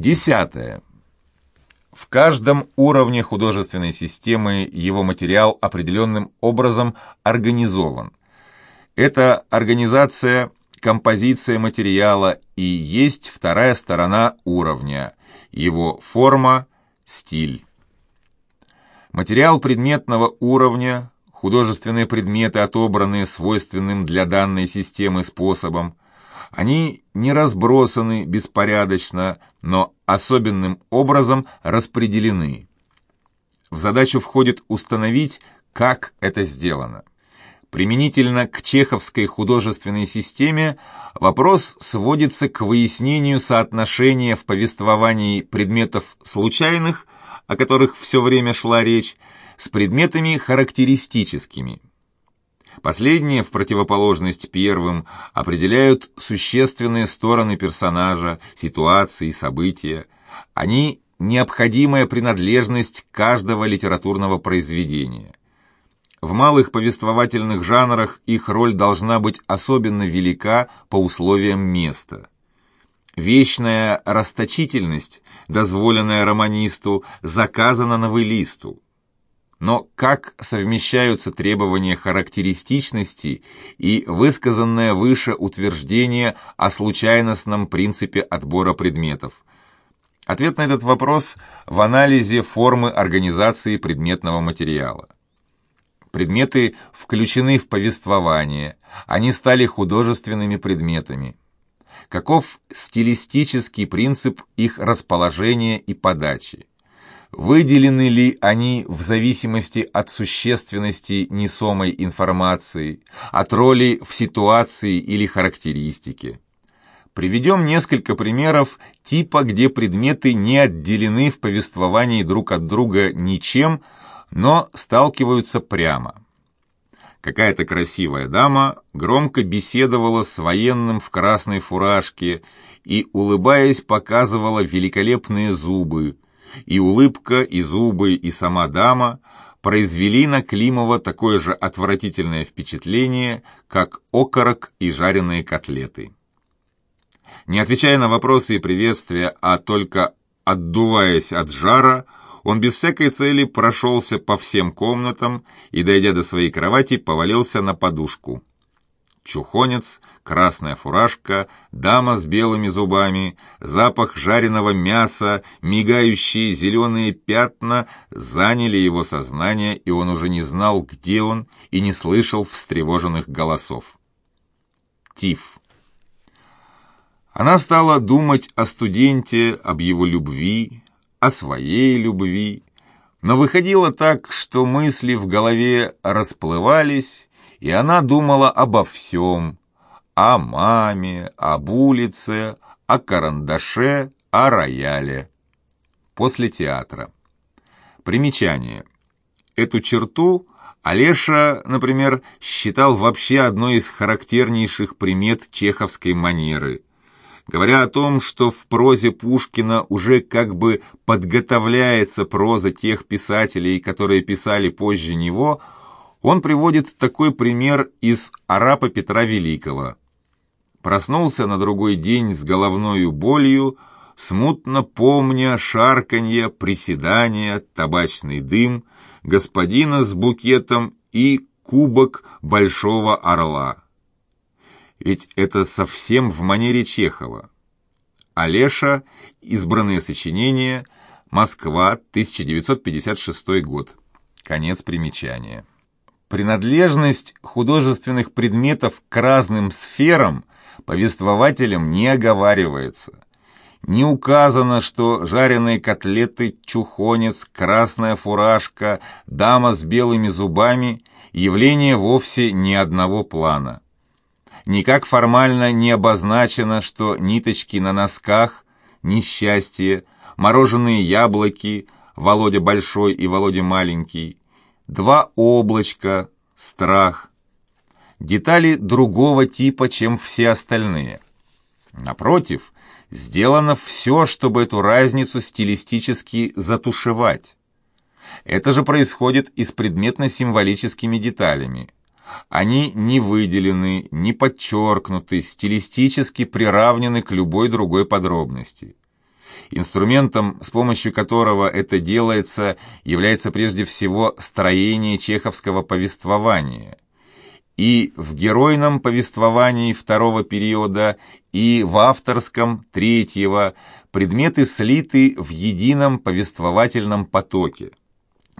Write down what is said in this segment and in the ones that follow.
Десятое. В каждом уровне художественной системы его материал определенным образом организован. Эта организация, композиция материала и есть вторая сторона уровня, его форма, стиль. Материал предметного уровня, художественные предметы, отобранные свойственным для данной системы способом, они не разбросаны беспорядочно, но особенным образом распределены. В задачу входит установить, как это сделано. Применительно к чеховской художественной системе вопрос сводится к выяснению соотношения в повествовании предметов случайных, о которых все время шла речь, с предметами характеристическими – Последние, в противоположность первым, определяют существенные стороны персонажа, ситуации, события. Они – необходимая принадлежность каждого литературного произведения. В малых повествовательных жанрах их роль должна быть особенно велика по условиям места. Вечная расточительность, дозволенная романисту, заказана новеллисту. Но как совмещаются требования характеристичности и высказанное выше утверждение о случайностном принципе отбора предметов? Ответ на этот вопрос в анализе формы организации предметного материала. Предметы включены в повествование, они стали художественными предметами. Каков стилистический принцип их расположения и подачи? Выделены ли они в зависимости от существенности несомой информации, от роли в ситуации или характеристике? Приведем несколько примеров типа, где предметы не отделены в повествовании друг от друга ничем, но сталкиваются прямо. Какая-то красивая дама громко беседовала с военным в красной фуражке и, улыбаясь, показывала великолепные зубы, и улыбка, и зубы, и сама дама произвели на Климова такое же отвратительное впечатление, как окорок и жареные котлеты. Не отвечая на вопросы и приветствия, а только отдуваясь от жара, он без всякой цели прошелся по всем комнатам и, дойдя до своей кровати, повалился на подушку. Чухонец красная фуражка, дама с белыми зубами, запах жареного мяса, мигающие зеленые пятна заняли его сознание, и он уже не знал, где он, и не слышал встревоженных голосов. Тиф. Она стала думать о студенте, об его любви, о своей любви, но выходило так, что мысли в голове расплывались, и она думала обо всем, о маме, об улице, о карандаше, о рояле. После театра. Примечание. Эту черту Олеша, например, считал вообще одной из характернейших примет чеховской манеры. Говоря о том, что в прозе Пушкина уже как бы подготовляется проза тех писателей, которые писали позже него, он приводит такой пример из «Арапа Петра Великого». Проснулся на другой день с головною болью, смутно помня шарканье, приседания, табачный дым, господина с букетом и кубок большого орла. Ведь это совсем в манере Чехова. Олеша, избранные сочинения, Москва, 1956 год. Конец примечания. Принадлежность художественных предметов к разным сферам повествователем не оговаривается. Не указано, что жареные котлеты, чухонец, красная фуражка, дама с белыми зубами – явление вовсе не одного плана. Никак формально не обозначено, что ниточки на носках – несчастье, мороженые яблоки – Володя большой и Володя маленький, два облачка – страх, детали другого типа, чем все остальные. Напротив, сделано все, чтобы эту разницу стилистически затушевать. Это же происходит и с предметно-символическими деталями. Они не выделены, не подчеркнуты, стилистически приравнены к любой другой подробности. Инструментом, с помощью которого это делается, является прежде всего строение чеховского повествования. И в геройном повествовании второго периода, и в авторском третьего предметы слиты в едином повествовательном потоке.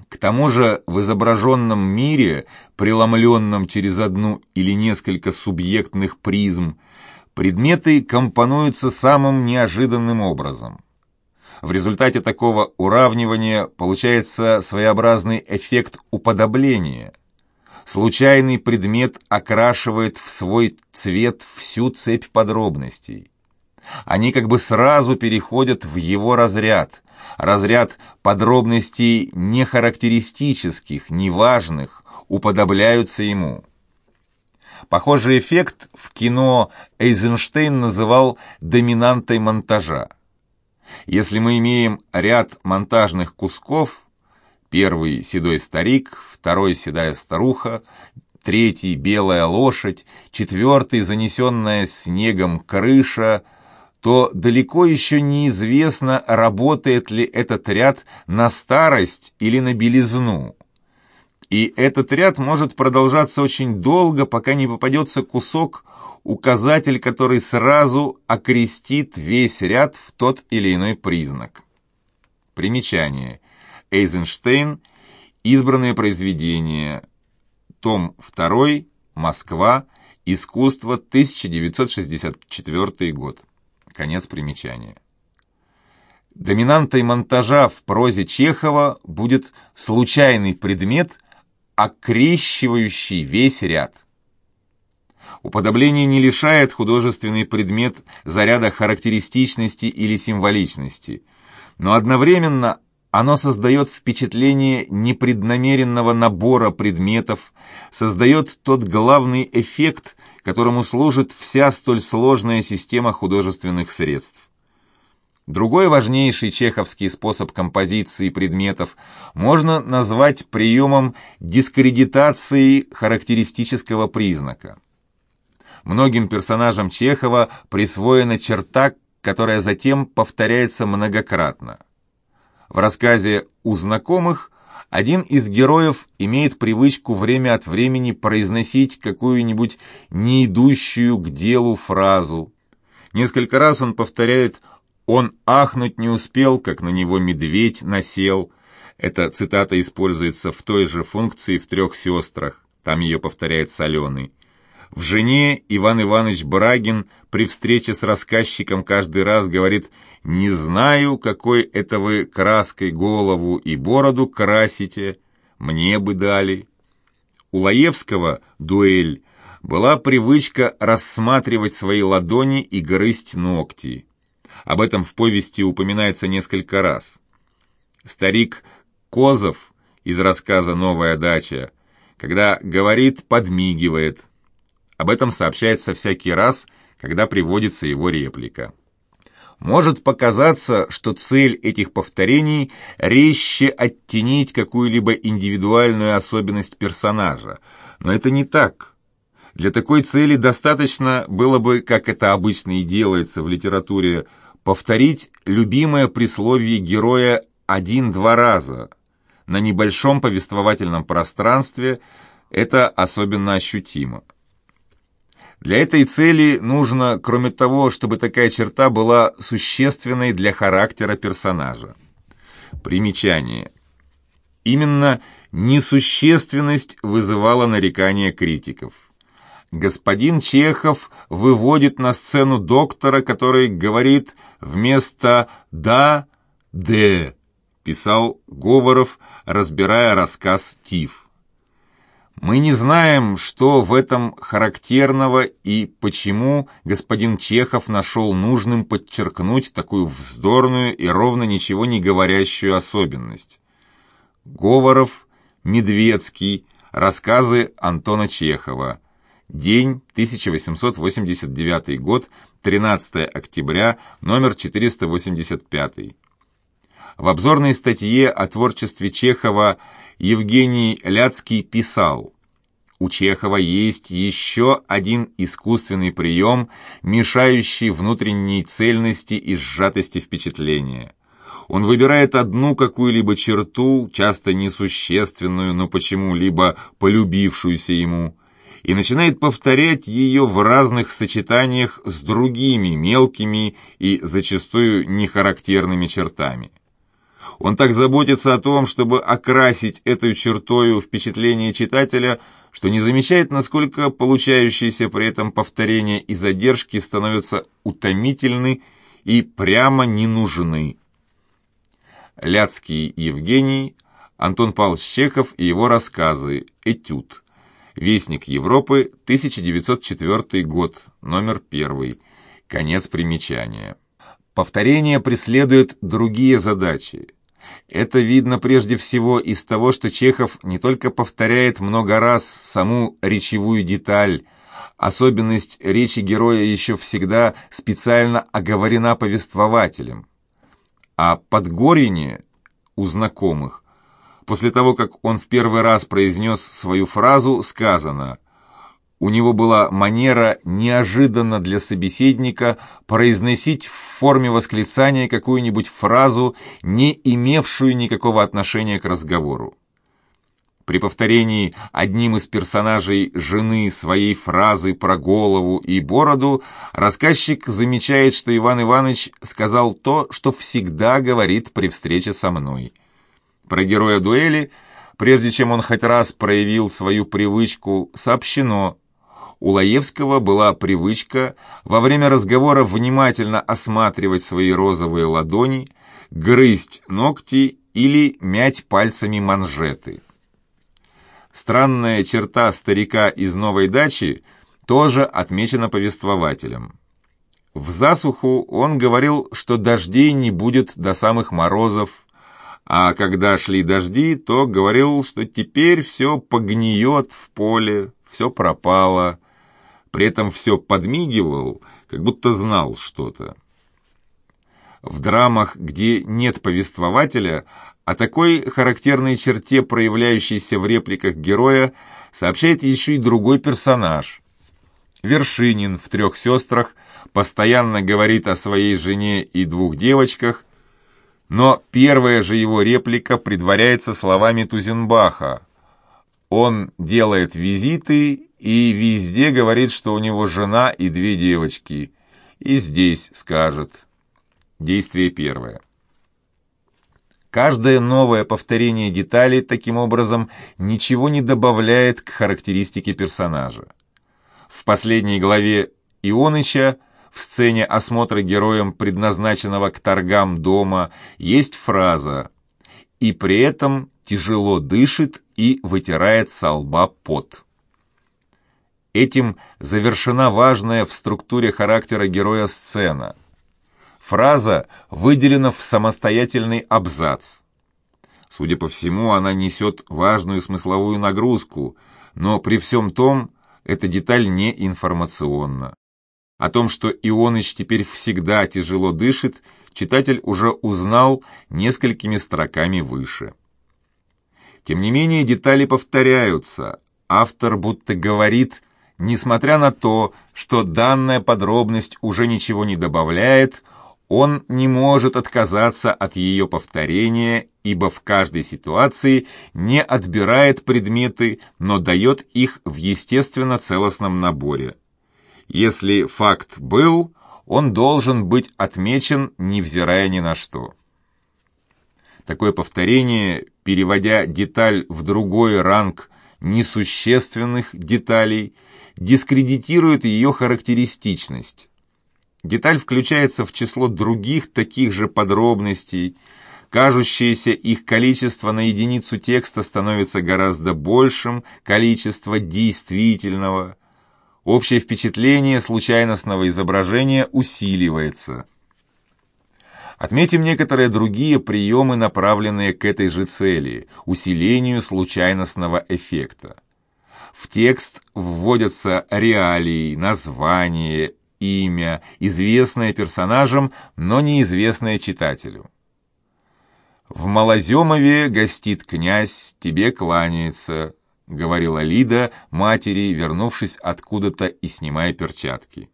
К тому же в изображенном мире, преломленном через одну или несколько субъектных призм, предметы компонуются самым неожиданным образом. В результате такого уравнивания получается своеобразный эффект уподобления. Случайный предмет окрашивает в свой цвет всю цепь подробностей. Они как бы сразу переходят в его разряд, разряд подробностей нехарактеристических, неважных, уподобляются ему. Похожий эффект в кино Эйзенштейн называл доминантой монтажа. Если мы имеем ряд монтажных кусков, первый седой старик, второй седая старуха, третий белая лошадь, четвертый занесенная снегом крыша, то далеко еще неизвестно, работает ли этот ряд на старость или на белизну. И этот ряд может продолжаться очень долго, пока не попадется кусок, указатель, который сразу окрестит весь ряд в тот или иной признак. Примечание. Эйзенштейн. Избранные произведения. Том 2. Москва. Искусство. 1964 год. Конец примечания. Доминантой монтажа в прозе Чехова будет случайный предмет – окрещивающий весь ряд. Уподобление не лишает художественный предмет заряда характеристичности или символичности, но одновременно оно создает впечатление непреднамеренного набора предметов, создает тот главный эффект, которому служит вся столь сложная система художественных средств. Другой важнейший чеховский способ композиции предметов можно назвать приемом дискредитации характеристического признака. Многим персонажам Чехова присвоена черта, которая затем повторяется многократно. В рассказе «У знакомых» один из героев имеет привычку время от времени произносить какую-нибудь не идущую к делу фразу. Несколько раз он повторяет он ахнуть не успел, как на него медведь насел. Эта цитата используется в той же функции в «Трех сестрах». Там ее повторяет Соленый. В «Жене» Иван Иванович Брагин при встрече с рассказчиком каждый раз говорит «Не знаю, какой это вы краской голову и бороду красите, мне бы дали». У Лаевского «Дуэль» была привычка рассматривать свои ладони и грызть ногти. Об этом в повести упоминается несколько раз. Старик Козов из рассказа «Новая дача», когда говорит, подмигивает. Об этом сообщается всякий раз, когда приводится его реплика. Может показаться, что цель этих повторений резче оттенить какую-либо индивидуальную особенность персонажа, но это не так. Для такой цели достаточно было бы, как это обычно и делается в литературе, повторить любимое присловие героя один-два раза. На небольшом повествовательном пространстве это особенно ощутимо. Для этой цели нужно, кроме того, чтобы такая черта была существенной для характера персонажа. Примечание. Именно несущественность вызывала нарекания критиков господин Чехов выводит на сцену доктора, который говорит вместо «да» «д», писал Говоров, разбирая рассказ «Тиф». Мы не знаем, что в этом характерного и почему господин Чехов нашел нужным подчеркнуть такую вздорную и ровно ничего не говорящую особенность. Говоров, Медведский, рассказы Антона Чехова – День, 1889 год, 13 октября, номер 485. В обзорной статье о творчестве Чехова Евгений Ляцкий писал у Чехова есть еще один искусственный прием, мешающий внутренней цельности и сжатости впечатления. Он выбирает одну какую-либо черту, часто несущественную, но почему-либо полюбившуюся ему, и начинает повторять ее в разных сочетаниях с другими мелкими и зачастую нехарактерными чертами. Он так заботится о том, чтобы окрасить этой чертою впечатление читателя, что не замечает, насколько получающиеся при этом повторения и задержки становятся утомительны и прямо не нужны. Ляцкий Евгений, Антон Павлович Чехов и его рассказы «Этюд». Вестник Европы, 1904 год, номер 1. Конец примечания. Повторение преследует другие задачи. Это видно прежде всего из того, что Чехов не только повторяет много раз саму речевую деталь, особенность речи героя еще всегда специально оговорена повествователем, а подгорение у знакомых, после того, как он в первый раз произнес свою фразу, сказано – у него была манера неожиданно для собеседника произносить в форме восклицания какую-нибудь фразу, не имевшую никакого отношения к разговору. При повторении одним из персонажей жены своей фразы про голову и бороду рассказчик замечает, что Иван Иванович сказал то, что всегда говорит при встрече со мной. Про героя дуэли, прежде чем он хоть раз проявил свою привычку, сообщено, у Лаевского была привычка во время разговора внимательно осматривать свои розовые ладони, грызть ногти или мять пальцами манжеты. Странная черта старика из новой дачи тоже отмечена повествователем. В засуху он говорил, что дождей не будет до самых морозов, а когда шли дожди, то говорил, что теперь все погниет в поле, все пропало, при этом все подмигивал, как будто знал что-то. В драмах, где нет повествователя, о такой характерной черте, проявляющейся в репликах героя, сообщает еще и другой персонаж. Вершинин в «Трех сестрах» постоянно говорит о своей жене и двух девочках, но первая же его реплика предваряется словами Тузенбаха. Он делает визиты и везде говорит, что у него жена и две девочки. И здесь скажет. Действие первое. Каждое новое повторение деталей таким образом ничего не добавляет к характеристике персонажа. В последней главе Ионыча в сцене осмотра героем предназначенного к торгам дома есть фраза «и при этом тяжело дышит и вытирает со лба пот». Этим завершена важная в структуре характера героя сцена. Фраза выделена в самостоятельный абзац. Судя по всему, она несет важную смысловую нагрузку, но при всем том, эта деталь не информационна. О том, что Ионыч теперь всегда тяжело дышит, читатель уже узнал несколькими строками выше. Тем не менее, детали повторяются. Автор будто говорит Несмотря на то, что данная подробность уже ничего не добавляет, он не может отказаться от ее повторения, ибо в каждой ситуации не отбирает предметы, но дает их в естественно целостном наборе. Если факт был, он должен быть отмечен, невзирая ни на что. Такое повторение, переводя деталь в другой ранг несущественных деталей – дискредитирует ее характеристичность. Деталь включается в число других таких же подробностей, кажущееся их количество на единицу текста становится гораздо большим, количество действительного. Общее впечатление случайностного изображения усиливается. Отметим некоторые другие приемы, направленные к этой же цели – усилению случайностного эффекта. В текст вводятся реалии, название, имя, известное персонажам, но неизвестное читателю. В Малоземове гостит князь, тебе кланяется. говорила Лида матери, вернувшись откуда-то и снимая перчатки.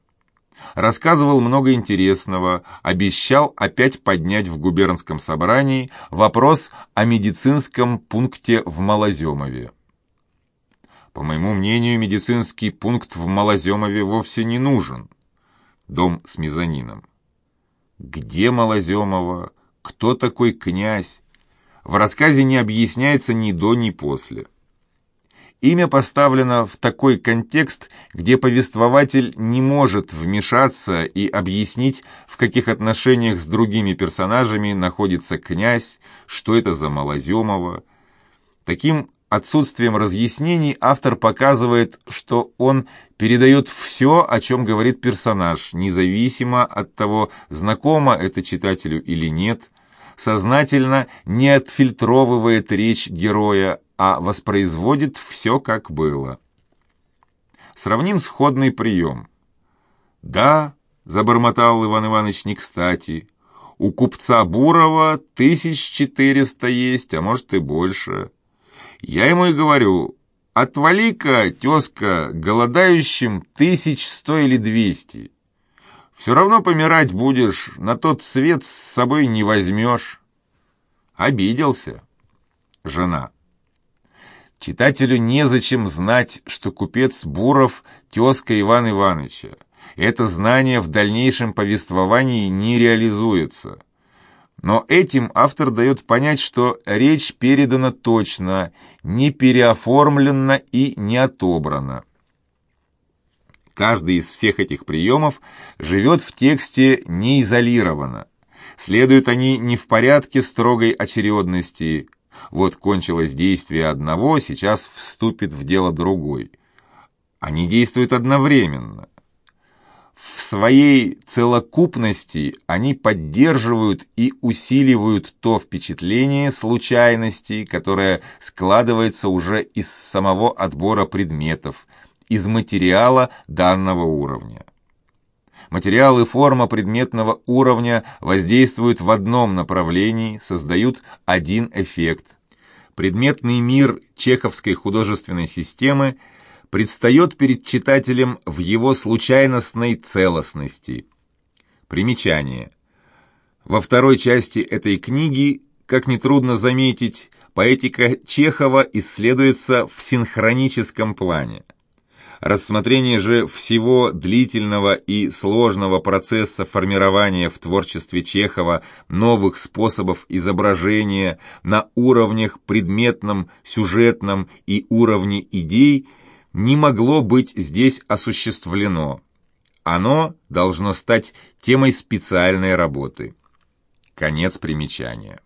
Рассказывал много интересного, обещал опять поднять в губернском собрании вопрос о медицинском пункте в Малоземове. По моему мнению, медицинский пункт в Малоземове вовсе не нужен. Дом с мезонином. Где Малоземова? Кто такой князь? В рассказе не объясняется ни до, ни после. Имя поставлено в такой контекст, где повествователь не может вмешаться и объяснить, в каких отношениях с другими персонажами находится князь, что это за Малоземова. Таким отсутствием разъяснений автор показывает, что он передает все, о чем говорит персонаж, независимо от того, знакомо это читателю или нет, сознательно не отфильтровывает речь героя, а воспроизводит все, как было. Сравним сходный прием. «Да», — забормотал Иван Иванович не кстати, — «у купца Бурова тысяч четыреста есть, а может и больше». Я ему и говорю, отвали-ка, тезка, голодающим тысяч сто или двести. Все равно помирать будешь, на тот свет с собой не возьмешь. Обиделся. Жена. Читателю незачем знать, что купец Буров – тезка Ивана Ивановича. Это знание в дальнейшем повествовании не реализуется. Но этим автор дает понять, что речь передана точно, не переоформлена и не отобрана. Каждый из всех этих приемов живет в тексте не изолированно. Следуют они не в порядке строгой очередности. Вот кончилось действие одного, сейчас вступит в дело другой. Они действуют одновременно. В своей целокупности они поддерживают и усиливают то впечатление случайности, которое складывается уже из самого отбора предметов, из материала данного уровня. Материал и форма предметного уровня воздействуют в одном направлении, создают один эффект. Предметный мир чеховской художественной системы – предстает перед читателем в его случайностной целостности. Примечание. Во второй части этой книги, как нетрудно заметить, поэтика Чехова исследуется в синхроническом плане. Рассмотрение же всего длительного и сложного процесса формирования в творчестве Чехова новых способов изображения на уровнях предметном, сюжетном и уровне идей – не могло быть здесь осуществлено. Оно должно стать темой специальной работы. Конец примечания.